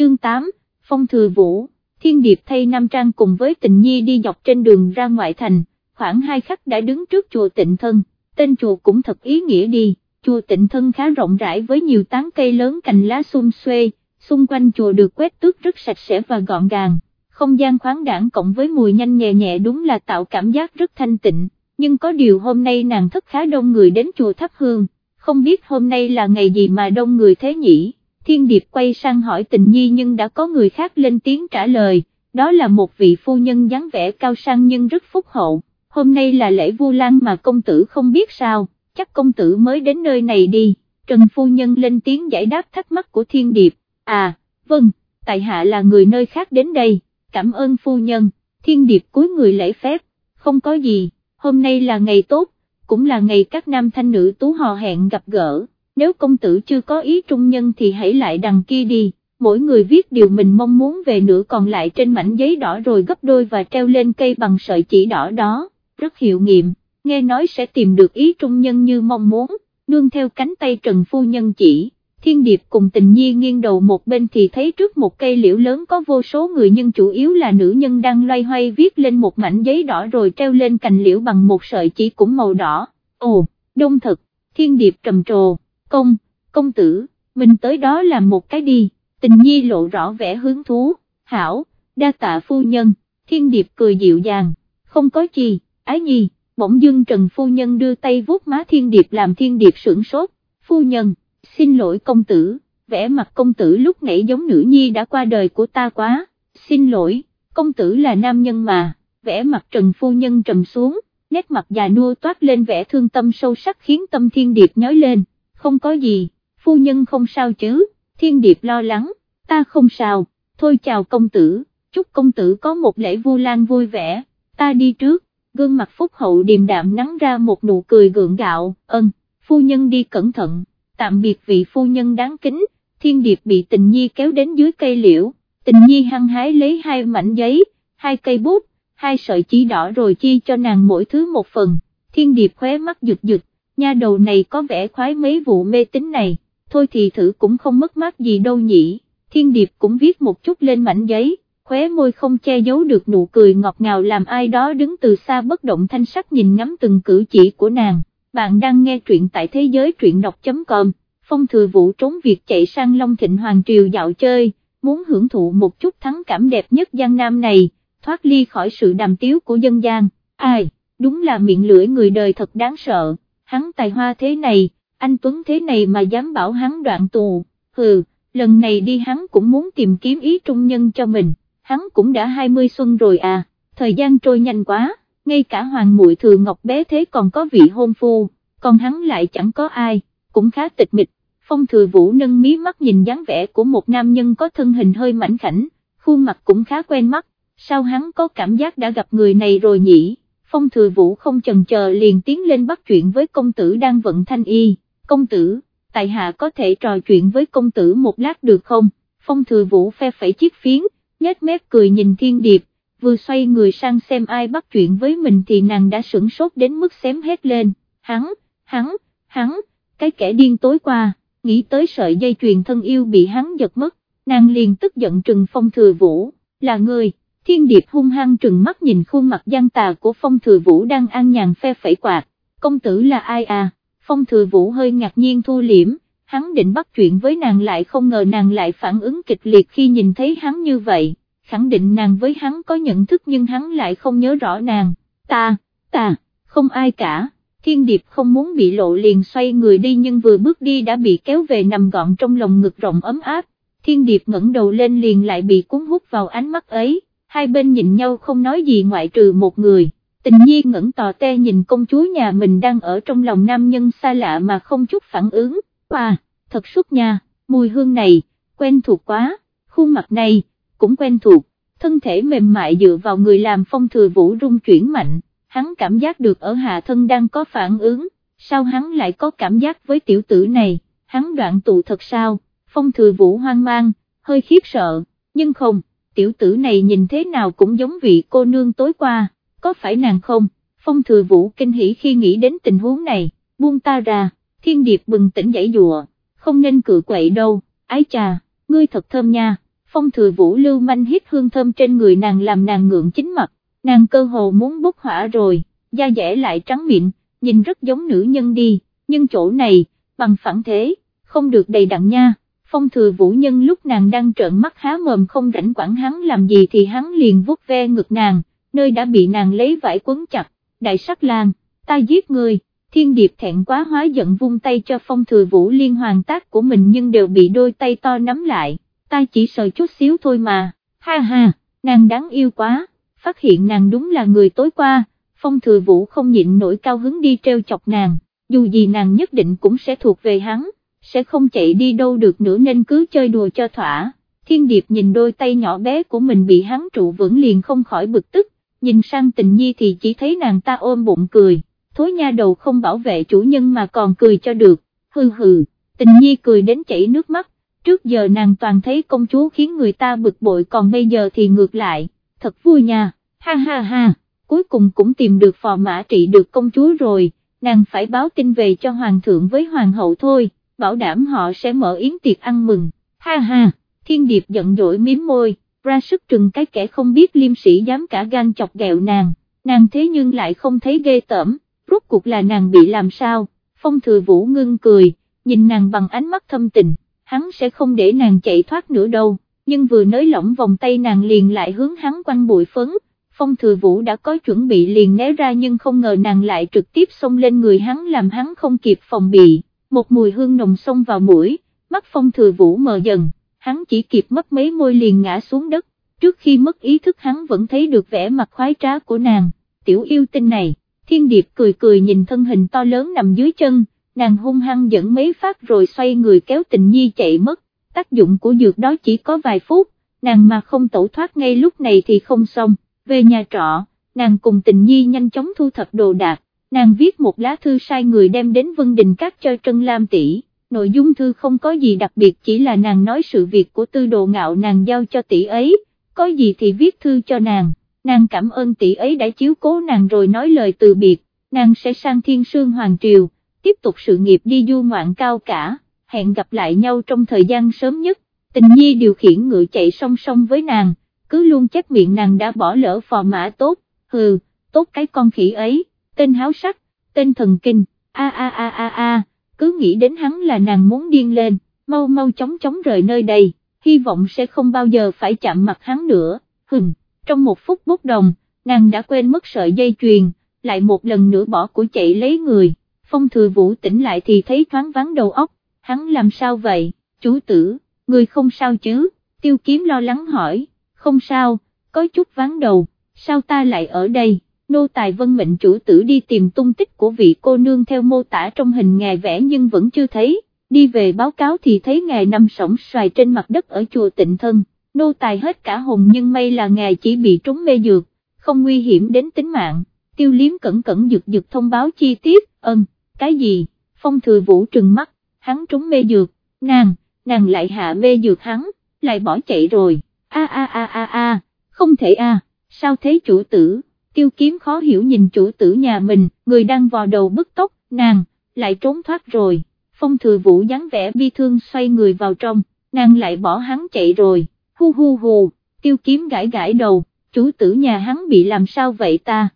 chương 8, Phong Thừa Vũ, Thiên Điệp thay Nam Trang cùng với tình nhi đi dọc trên đường ra ngoại thành, khoảng hai khắc đã đứng trước chùa tịnh thân, tên chùa cũng thật ý nghĩa đi, chùa tịnh thân khá rộng rãi với nhiều tán cây lớn cành lá xum xuê, xung quanh chùa được quét tước rất sạch sẽ và gọn gàng, không gian khoáng đảng cộng với mùi nhanh nhẹ nhẹ đúng là tạo cảm giác rất thanh tịnh, nhưng có điều hôm nay nàng thất khá đông người đến chùa thắp hương, không biết hôm nay là ngày gì mà đông người thế nhỉ, thiên điệp quay sang hỏi tình nhi nhưng đã có người khác lên tiếng trả lời, đó là một vị phu nhân dáng vẻ cao sang nhưng rất phúc hậu, hôm nay là lễ vu lan mà công tử không biết sao, chắc công tử mới đến nơi này đi, Trần phu nhân lên tiếng giải đáp thắc mắc của thiên điệp, à, vâng, tại hạ là người nơi khác đến đây, cảm ơn phu nhân, thiên điệp cúi người lễ phép, không có gì, hôm nay là ngày tốt, cũng là ngày các nam thanh nữ tú hò hẹn gặp gỡ, nếu công tử chưa có ý trung nhân thì hãy lại đằng kia đi, mỗi người viết điều mình mong muốn về nửa còn lại trên mảnh giấy đỏ rồi gấp đôi và treo lên cây bằng sợi chỉ đỏ đó, rất hiệu nghiệm, nghe nói sẽ tìm được ý trung nhân như mong muốn, nương theo cánh tay Trần Phu Nhân chỉ thiên điệp cùng tình nhi nghiêng đầu một bên thì thấy trước một cây liễu lớn có vô số người nhưng chủ yếu là nữ nhân đang loay hoay viết lên một mảnh giấy đỏ rồi treo lên cành liễu bằng một sợi chỉ cũng màu đỏ, ồ, đông thật, thiên điệp trầm trồ, công, công tử, mình tới đó làm một cái đi, tình nhi lộ rõ vẻ hứng thú, hảo, đa tạ phu nhân, thiên điệp cười dịu dàng, không có gì, ái nhi, bỗng dưng trần phu nhân đưa tay vuốt má thiên điệp làm thiên điệp sửng sốt, phu nhân xin lỗi công tử, vẻ mặt công tử lúc nãy giống nữ nhi đã qua đời của ta quá, xin lỗi, công tử là nam nhân mà, vẻ mặt trần phu nhân trầm xuống, nét mặt già nua toát lên vẻ thương tâm sâu sắc khiến tâm thiên điệp nhói lên, không có gì, phu nhân không sao chứ, thiên điệp lo lắng, ta không sao, thôi chào công tử, chúc công tử có một lễ vu lan vui vẻ, ta đi trước, gương mặt phúc hậu điềm đạm nắng ra một nụ cười gượng gạo, ân, phu nhân đi cẩn thận tạm biệt vị phu nhân đáng kính, thiên điệp bị tình nhi kéo đến dưới cây liễu, tình nhi hăng hái lấy hai mảnh giấy, hai cây bút, hai sợi chỉ đỏ rồi chi cho nàng mỗi thứ một phần, thiên điệp khóe mắt giựt giựt nha đầu này có vẻ khoái mấy vụ mê tín này, thôi thì thử cũng không mất mát gì đâu nhỉ, thiên điệp cũng viết một chút lên mảnh giấy, khóe môi không che giấu được nụ cười ngọt ngào làm ai đó đứng từ xa bất động thanh sắc nhìn ngắm từng cử chỉ của nàng. Bạn đang nghe truyện tại thế giới truyện đọc.com, phong thừa vũ trốn việc chạy sang Long Thịnh Hoàng Triều dạo chơi, muốn hưởng thụ một chút thắng cảm đẹp nhất Giang Nam này, thoát ly khỏi sự đàm tiếu của dân gian, ai, đúng là miệng lưỡi người đời thật đáng sợ, hắn tài hoa thế này, anh Tuấn thế này mà dám bảo hắn đoạn tù, hừ, lần này đi hắn cũng muốn tìm kiếm ý trung nhân cho mình, hắn cũng đã 20 xuân rồi à, thời gian trôi nhanh quá ngay cả hoàng muội thừa ngọc bé thế còn có vị hôn phu, còn hắn lại chẳng có ai, cũng khá tịch mịch. Phong thừa vũ nâng mí mắt nhìn dáng vẻ của một nam nhân có thân hình hơi mảnh khảnh, khuôn mặt cũng khá quen mắt, sao hắn có cảm giác đã gặp người này rồi nhỉ? Phong thừa vũ không chần chờ liền tiến lên bắt chuyện với công tử đang vận thanh y, công tử, tại hạ có thể trò chuyện với công tử một lát được không? Phong thừa vũ phe phẩy chiếc phiến, nhếch mép cười nhìn thiên điệp, vừa xoay người sang xem ai bắt chuyện với mình thì nàng đã sửng sốt đến mức xém hết lên, hắn, hắn, hắn, cái kẻ điên tối qua, nghĩ tới sợi dây chuyền thân yêu bị hắn giật mất, nàng liền tức giận trừng phong thừa vũ, là người, thiên điệp hung hăng trừng mắt nhìn khuôn mặt gian tà của phong thừa vũ đang an nhàn phe phẩy quạt, công tử là ai à, phong thừa vũ hơi ngạc nhiên thu liễm, hắn định bắt chuyện với nàng lại không ngờ nàng lại phản ứng kịch liệt khi nhìn thấy hắn như vậy. Khẳng định nàng với hắn có nhận thức nhưng hắn lại không nhớ rõ nàng, ta, ta, không ai cả, thiên điệp không muốn bị lộ liền xoay người đi nhưng vừa bước đi đã bị kéo về nằm gọn trong lòng ngực rộng ấm áp, thiên điệp ngẩng đầu lên liền lại bị cuốn hút vào ánh mắt ấy, hai bên nhìn nhau không nói gì ngoại trừ một người. Tình nhiên ngẩn tò te nhìn công chúa nhà mình đang ở trong lòng nam nhân xa lạ mà không chút phản ứng, à, thật xuất nha, mùi hương này, quen thuộc quá, khuôn mặt này, cũng quen thuộc, thân thể mềm mại dựa vào người làm phong thừa vũ rung chuyển mạnh, hắn cảm giác được ở hạ thân đang có phản ứng, sao hắn lại có cảm giác với tiểu tử này, hắn đoạn tụ thật sao, phong thừa vũ hoang mang, hơi khiếp sợ, nhưng không, tiểu tử này nhìn thế nào cũng giống vị cô nương tối qua, có phải nàng không, phong thừa vũ kinh hỉ khi nghĩ đến tình huống này, buông ta ra, thiên điệp bừng tỉnh dãy dùa, không nên cự quậy đâu, ái chà, ngươi thật thơm nha phong thừa vũ lưu manh hít hương thơm trên người nàng làm nàng ngượng chính mặt, nàng cơ hồ muốn bốc hỏa rồi, da dẻ lại trắng mịn, nhìn rất giống nữ nhân đi, nhưng chỗ này, bằng phẳng thế, không được đầy đặn nha. Phong thừa vũ nhân lúc nàng đang trợn mắt há mồm không rảnh quản hắn làm gì thì hắn liền vuốt ve ngực nàng, nơi đã bị nàng lấy vải quấn chặt, đại sắc lang, ta giết người, thiên điệp thẹn quá hóa giận vung tay cho phong thừa vũ liên hoàn tác của mình nhưng đều bị đôi tay to nắm lại, ta chỉ sợ chút xíu thôi mà, ha ha, nàng đáng yêu quá, phát hiện nàng đúng là người tối qua, phong thừa vũ không nhịn nổi cao hứng đi treo chọc nàng, dù gì nàng nhất định cũng sẽ thuộc về hắn sẽ không chạy đi đâu được nữa nên cứ chơi đùa cho thỏa. Thiên Điệp nhìn đôi tay nhỏ bé của mình bị hắn trụ vững liền không khỏi bực tức, nhìn sang tình nhi thì chỉ thấy nàng ta ôm bụng cười, thối nha đầu không bảo vệ chủ nhân mà còn cười cho được, hừ hừ, tình nhi cười đến chảy nước mắt, trước giờ nàng toàn thấy công chúa khiến người ta bực bội còn bây giờ thì ngược lại, thật vui nha, ha ha ha, cuối cùng cũng tìm được phò mã trị được công chúa rồi, nàng phải báo tin về cho hoàng thượng với hoàng hậu thôi bảo đảm họ sẽ mở yến tiệc ăn mừng, ha ha, thiên điệp giận dỗi miếm môi, ra sức trừng cái kẻ không biết liêm sĩ dám cả gan chọc ghẹo nàng, nàng thế nhưng lại không thấy ghê tởm, rốt cuộc là nàng bị làm sao, phong thừa vũ ngưng cười, nhìn nàng bằng ánh mắt thâm tình, hắn sẽ không để nàng chạy thoát nữa đâu, nhưng vừa nới lỏng vòng tay nàng liền lại hướng hắn quanh bụi phấn, phong thừa vũ đã có chuẩn bị liền né ra nhưng không ngờ nàng lại trực tiếp xông lên người hắn làm hắn không kịp phòng bị một mùi hương nồng xông vào mũi, mắt phong thừa vũ mờ dần, hắn chỉ kịp mất mấy môi liền ngã xuống đất, trước khi mất ý thức hắn vẫn thấy được vẻ mặt khoái trá của nàng, tiểu yêu tinh này, thiên điệp cười cười nhìn thân hình to lớn nằm dưới chân, nàng hung hăng dẫn mấy phát rồi xoay người kéo tình nhi chạy mất, tác dụng của dược đó chỉ có vài phút, nàng mà không tẩu thoát ngay lúc này thì không xong, về nhà trọ, nàng cùng tình nhi nhanh chóng thu thập đồ đạc, nàng viết một lá thư sai người đem đến Vân Đình Các cho Trân Lam tỷ. Nội dung thư không có gì đặc biệt chỉ là nàng nói sự việc của tư đồ ngạo nàng giao cho tỷ ấy, có gì thì viết thư cho nàng, nàng cảm ơn tỷ ấy đã chiếu cố nàng rồi nói lời từ biệt, nàng sẽ sang thiên sương hoàng triều, tiếp tục sự nghiệp đi du ngoạn cao cả, hẹn gặp lại nhau trong thời gian sớm nhất, tình nhi điều khiển ngựa chạy song song với nàng, cứ luôn chắc miệng nàng đã bỏ lỡ phò mã tốt, hừ, tốt cái con khỉ ấy tên háo sắc, tên thần kinh, a a a a a, cứ nghĩ đến hắn là nàng muốn điên lên, mau mau chóng chóng rời nơi đây, hy vọng sẽ không bao giờ phải chạm mặt hắn nữa, hừng, trong một phút bốc đồng, nàng đã quên mất sợi dây chuyền, lại một lần nữa bỏ của chạy lấy người, phong thừa vũ tỉnh lại thì thấy thoáng vắng đầu óc, hắn làm sao vậy, chú tử, người không sao chứ, tiêu kiếm lo lắng hỏi, không sao, có chút vắng đầu, sao ta lại ở đây? Nô tài vân mệnh chủ tử đi tìm tung tích của vị cô nương theo mô tả trong hình ngài vẽ nhưng vẫn chưa thấy, đi về báo cáo thì thấy ngài nằm sổng xoài trên mặt đất ở chùa tịnh thân, nô tài hết cả hồn nhưng may là ngài chỉ bị trúng mê dược, không nguy hiểm đến tính mạng, tiêu liếm cẩn cẩn dực dực thông báo chi tiết, ân, cái gì, phong thừa vũ trừng mắt, hắn trúng mê dược, nàng, nàng lại hạ mê dược hắn, lại bỏ chạy rồi, a a a a a, không thể a, sao thế chủ tử? Tiêu kiếm khó hiểu nhìn chủ tử nhà mình, người đang vò đầu bức tóc, nàng, lại trốn thoát rồi, phong thừa vũ dáng vẻ bi thương xoay người vào trong, nàng lại bỏ hắn chạy rồi, hu hu hù, tiêu kiếm gãi gãi đầu, chủ tử nhà hắn bị làm sao vậy ta?